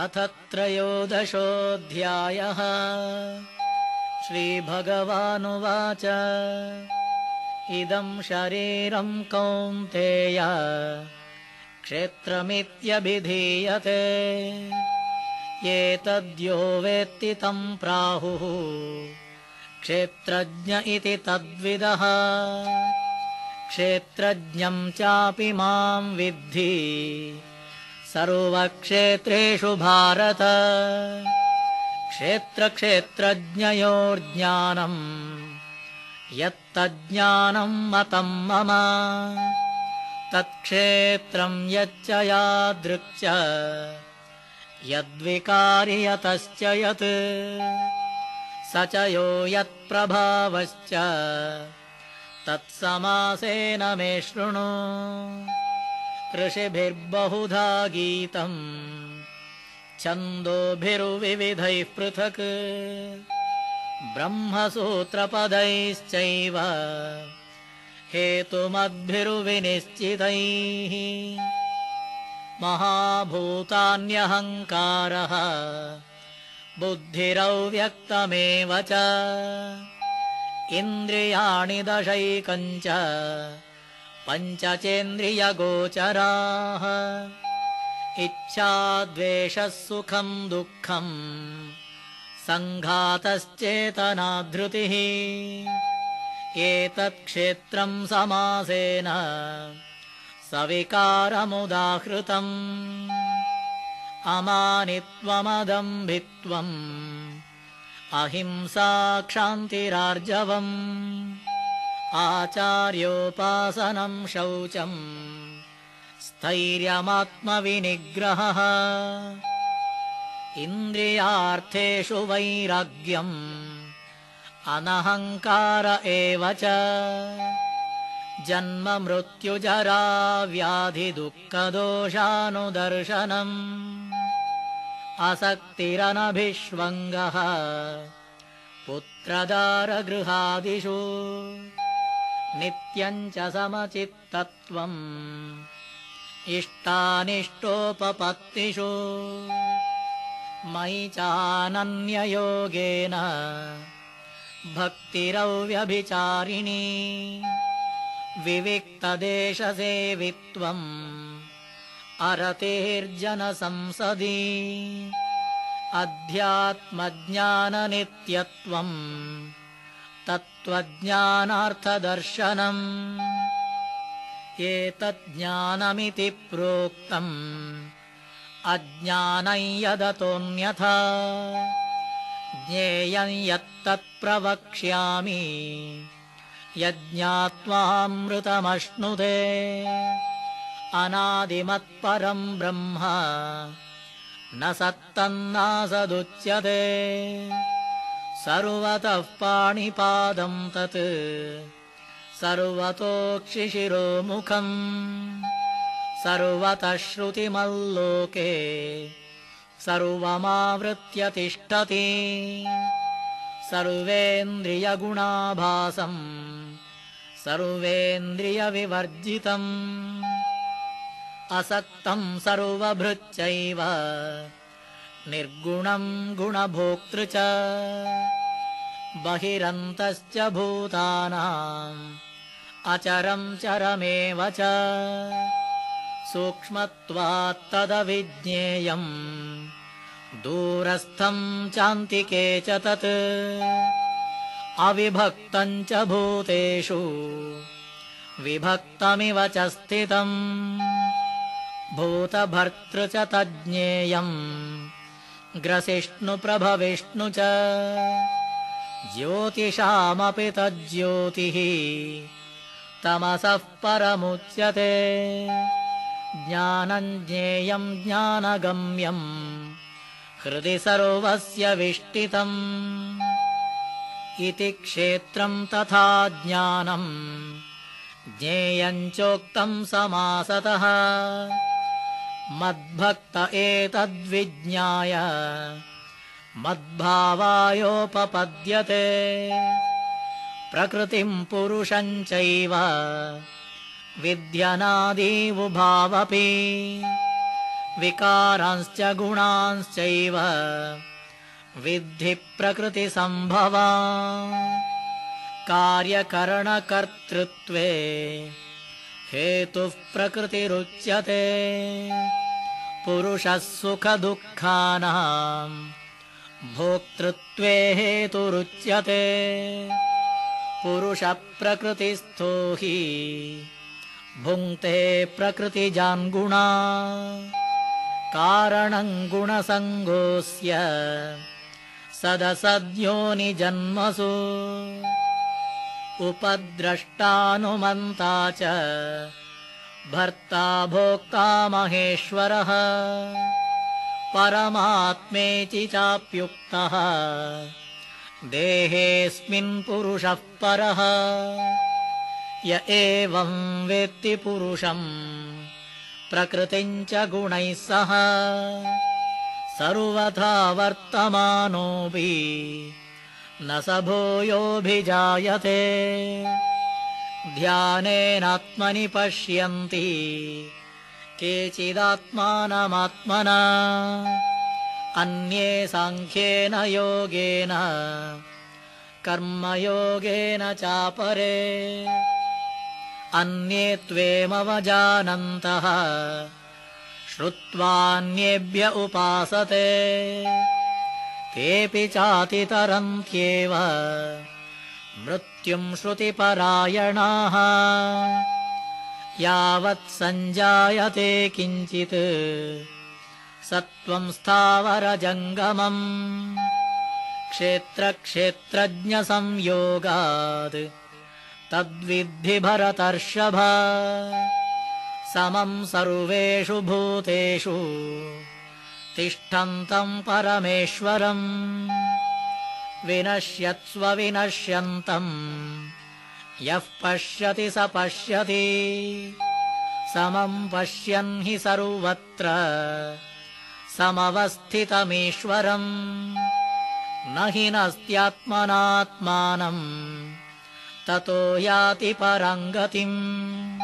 अथ त्रयोदशोऽध्यायः। श्रीभगवानुवाच। इदं शरीरं कौन्तेय। क्षेत्रमित्यभिधीयते। एतद्यो वेत्ति तं प्राहुः। क्षेत्रज्ञ इति तद्विदः। क्षेत्रज्ञं चापि मां विद्धि सर्वक्षेत्रेषु भारत। क्षेत्रक्षेत्रज्ञयोर्ज्ञानम्। यत्तज्ज्ञानम् मतम् मम। तत्क्षेत्रम् यच्च यादृक् यद्विकारि यतश्च यत्। स च यो यत्प्रभावश्च। तत्समासेन मे शृणु ऋषिभिर्बहुधा गीतम् छन्दोभिर्विविधैः पृथक् ब्रह्मसूत्रपदैश्चैव हेतुमद्भिर्विनिश्चितैः महाभूतान्यहङ्कारः बुद्धिरव्यक्तमेव च इन्द्रियाणि दशैकञ्च पञ्चचेन्द्रियगोचराः। इच्छाद्वेषः सुखम् दुःखम् सङ्घातश्चेतनाधृतिः। एतत्क्षेत्रम् समासेन सविकारमुदाहृतम्। अमानित्वमदम्भित्वम् अहिंसाक्षान्तिरार्जवम् आचार्योपासनम् शौचम् स्थैर्यमात्मविनिग्रहः। इन्द्रियार्थेषु वैराग्यम् अनहङ्कार एव च। जन्ममृत्युजराव्याधिदुःखदोषानुदर्शनम् असक्तिरनभिष्वङ्गः पुत्रदारगृहादिषु नित्यम् च समचित्तत्वम् इष्टानिष्टोपपत्तिषु। मयि चानन्ययोगेन भक्तिरव्यभिचारिणी विविक्तदेशसेवित्वम् अरतेर्जनसंसदि अध्यात्मज्ञाननित्यत्वम् तत्त्वज्ञानार्थदर्शनम्। एतज्ज्ञानमिति प्रोक्तम्। अज्ञानम् यदतोऽन्यथा। ज्ञेयम् यत्तत्प्रवक्ष्यामि। यज्ञात्वामृतमश्नुते। अनादिमत्परम् ब्रह्म। न सत्तन्नासदुच्यते सर्वतः पाणिपादम् तत्। सर्वतोक्षिशिरोमुखम्। सर्वतः श्रुतिमल्लोके। सर्वमावृत्य तिष्ठति। सर्वेन्द्रियगुणाभासम्। सर्वेन्द्रियविवर्जितम्। असक्तम् सर्वभृच्चैव निर्गुणम् गुणभोक्तृ च। बहिरन्तश्च भूतानाम् अचरम् चरमेव च। सूक्ष्मत्वात्तदविज्ञेयम् दूरस्थम् चान्तिके च तत्। अविभक्तम् च भूतेषु। विभक्तमिव च स्थितम्। भूतभर्तृ च तज्ज्ञेयम् ग्रसिष्णुप्रभविष्णु च। ज्योतिषामपि तज्ज्योतिः तमसः परमुच्यते। ज्ञानम् ज्ञेयम् ज्ञानगम्यम् हृदि सर्वस्य विष्टितम्। इति क्षेत्रम् तथा ज्ञानम् ज्ञेयम् चोक्तम् समासतः मद्भक्त एतद्विज्ञाय। मद्भावायोपपद्यते। प्रकृतिम् पुरुषम् चैव। विद्यनादीवुभावपि। विकारांश्च गुणांश्चैव। विद्धि प्रकृतिसम्भवा कार्यकरणकर्तृत्वे हेतुः प्रकृतिरुच्यते। पुरुषः सुखदुःखानाम् भोक्तृत्वे हेतुरुच्यते। पुरुषप्रकृतिस्थो हि भुङ्क्ते प्रकृतिजान्गुणा। कारणम् गुणसङ्गोऽस्य। सदसद्योनिजन्मसु उपद्रष्टानुमन्ता च भर्ता भोक्ता महेश्वरः। परमात्मेति चाप्युक्तः। देहेऽस्मिन् पुरुषः परः। य एवं वेत्ति पुरुषम् प्रकृतिम् च गुणैः सह। सर्वथा वर्तमानोऽपि न स भूयोऽभिजायते। ध्यानेनात्मनि पश्यन्ति। केचिदात्मानमात्मना। अन्ये साङ्ख्येन योगेन। कर्मयोगेन चापरे। अन्ये त्वेमवजानन्तः। श्रुत्वान्येभ्य उपासते तेऽपि चातितरन्त्येव मृत्युम् श्रुतिपरायणाः। यावत् सञ्जायते किञ्चित्। सत्त्वम् स्थावरजङ्गमम् क्षेत्रक्षेत्रज्ञसंयोगात्। तद्विद्धि भरतर्षभ। समम् सर्वेषु भूतेषु तिष्ठन्तम् परमेश्वरम्। विनश्यत्स्व विनश्यन्तम्। यः पश्यति स पश्यति। समम् पश्यन् हि सर्वत्र। समवस्थितमीश्वरम्। न हि नस्त्यात्मनात्मानम्। ततो याति गतिम्।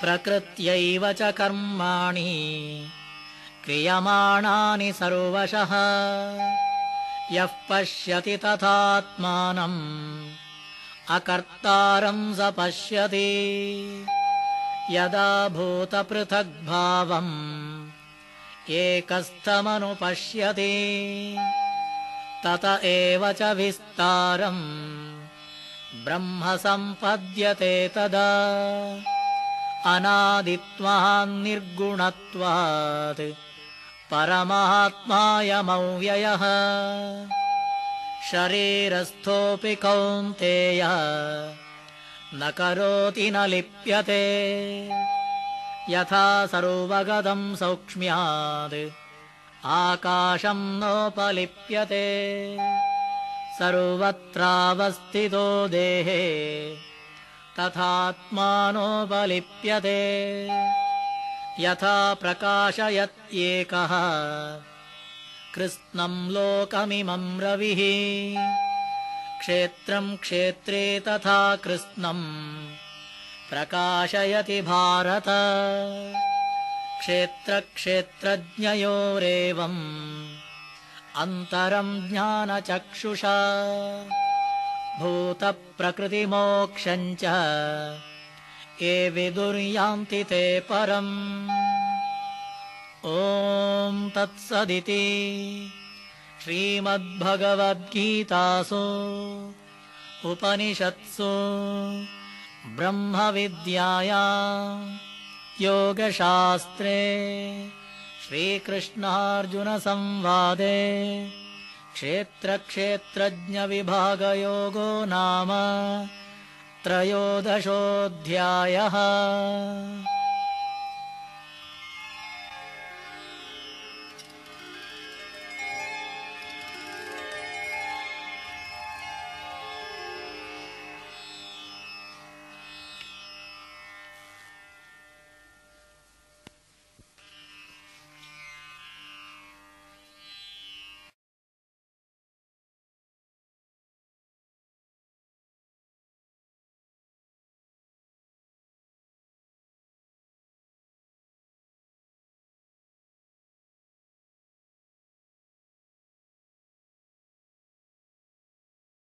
प्रकृत्यैव च कर्माणि क्रियमाणानि सर्वशः। यः पश्यति तथात्मानम् अकर्तारम् स पश्यति। यदा भूतपृथग्भावम् एकस्थमनुपश्यति। तत एव च विस्तारम् ब्रह्म सम्पद्यते तदा अनादित्वान्निर्गुणत्वात् परमात्मायमव्ययः शरीरस्थोऽपि कौन्तेय न करोति न लिप्यते। यथा सर्वगतम् सौक्ष्म्यात् आकाशम् नोपलिप्यते। सर्वत्रावस्थितो देहे तथात्मानोपलिप्यते यथा प्रकाशयत्येकः कृत्स्नम् लोकमिमम् रविः। क्षेत्रम् क्षेत्रे तथा कृत्स्नम् प्रकाशयति भारत। क्षेत्रक्षेत्रज्ञयोरेवम्। अन्तरम् ज्ञानचक्षुषा। भूतप्रकृतिमोक्षम् च ये विदुर्यान्ति ते परम्। ॐ तत्सदिति श्रीमद्भगवद्गीतासु उपनिषत्सु ब्रह्मविद्याया योगशास्त्रे श्रीकृष्णार्जुनसंवादे क्षेत्रक्षेत्रज्ञविभागयोगो नाम त्रयोदशोऽध्यायः